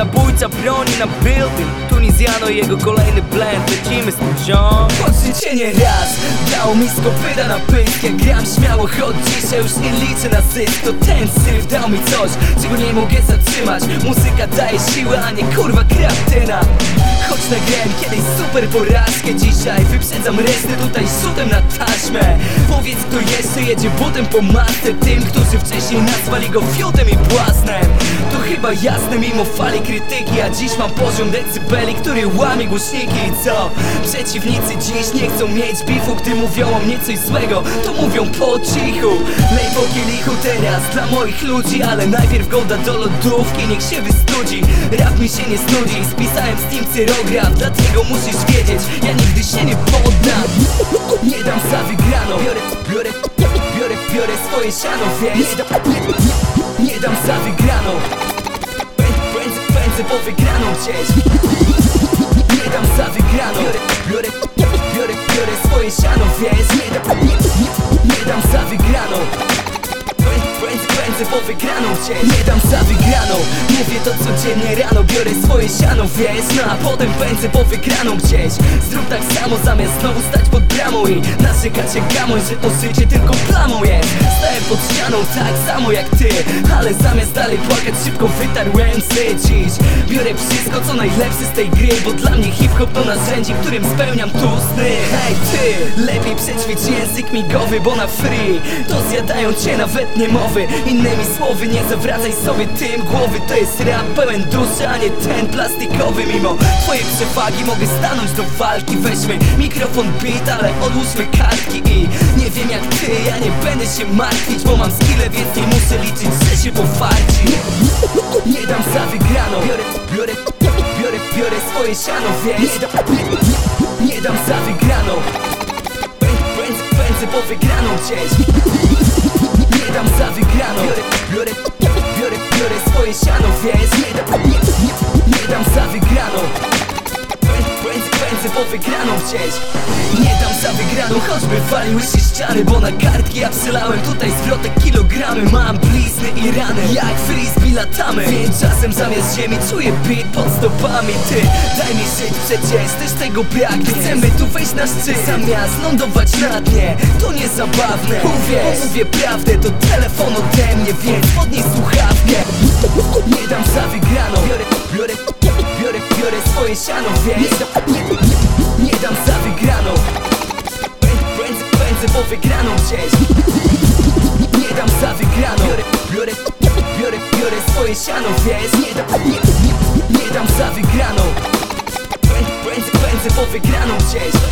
Zabójca broni na building. Tunizjano jego kolejny blend Lecimy z tym ziom Choć nie raz. Dało mi skopyta na pysk. Jak gram śmiało, choć dzisiaj już nie liczę na zysk. To ten syf dał mi coś, czego nie mogę zatrzymać. Muzyka daje siłę, a nie kurwa kreatyna. Choć nagrałem kiedyś super porażkę Dzisiaj wyprzedzam resztę tutaj rzutem na taśmę. Powiedz kto jeszcze jedzie butem po masce. Tym, którzy wcześniej nazwali go fiutem i błaznem. To chyba jasne mimo fali krytyki A dziś mam poziom decybeli, który łamie głośniki I co? Przeciwnicy dziś nie chcą mieć bifu Gdy mówią o mnie coś złego, to mówią po cichu. Lej po kielichu teraz dla moich ludzi Ale najpierw goda do lodówki, niech się wystudzi. Rap mi się nie snudzi, spisałem z nim cyrograf Dlatego musisz wiedzieć, ja nigdy się nie poddam. Nie dam za wygraną. Biorę, biorę, biorę, biorę swoje siano, Nie dam, za wygraną. Pędzę, pędzę, pędzę po wygraną gdzieś. Nie dam za wygraną pędzę po wygraną gdzieś Nie dam za wygraną. Mówię to codziennie rano. Biorę swoje siano, wiesz No a potem pędzę po wygraną gdzieś. Zrób tak samo zamiast znowu stać pod bramą I narzekać jak gamoń, że to życie tylko plamą jest. Stałem pod ścianą tak samo jak ty Ale zamiast dalej płakać szybko wytarłem sy dziś Biorę wszystko co najlepsze z tej gry Bo dla mnie hip-hop to narzędzie, którym spełniam tu sny. Hej ty, lepiej przećwicz język migowy Bo na free. To zjadają cię nawet nie mowy Słowy nie zawracaj sobie tym głowy. To jest rap pełen duszy, a nie ten plastikowy. Mimo twojej przewagi mogę stanąć do walki. Weźmy mikrofon beat, ale odłóżmy kartki. I nie wiem jak ty, ja nie będę się martwić Bo mam skille, więc nie muszę liczyć, że się pofarci Nie dam za wygraną. Biorę, biorę, biorę, biorę swoje siano, więc Nie dam, za wygraną. Pędzę, pędzę po wygraną gdzieś swoje siano, więc Nie dam, nie, nie, nie dam za wygraną. Pędzę po wygraną gdzieś. Nie dam za wygraną, choćby waliły się ściany Bo na kartki ja przelałem tutaj zwrotek kilogramy. Mam blizny i rany, jak frisbee latamy. Więc czasem zamiast ziemi czuję beat pod stopami. Ty, daj mi żyć przecież, też tego pragnie Chcemy tu wejść na szczyt, zamiast lądować na dnie. To niezabawne, uwierz, mówię prawdę To telefon ode mnie, więc podnieś słuchawkę Nie dam za wygraną. Biorę, biorę, biorę, biorę swoje siano, więc Nie, dam za wygraną. Pędzę, pędzę, po wygraną gdzieś. Nie dam za wygraną. Biorę, biorę, biorę, biorę swoje siano, więc Nie dam, nie, nie, nie dam za wygraną. Pędzę, pędzę, pędzę po wygraną gdzieś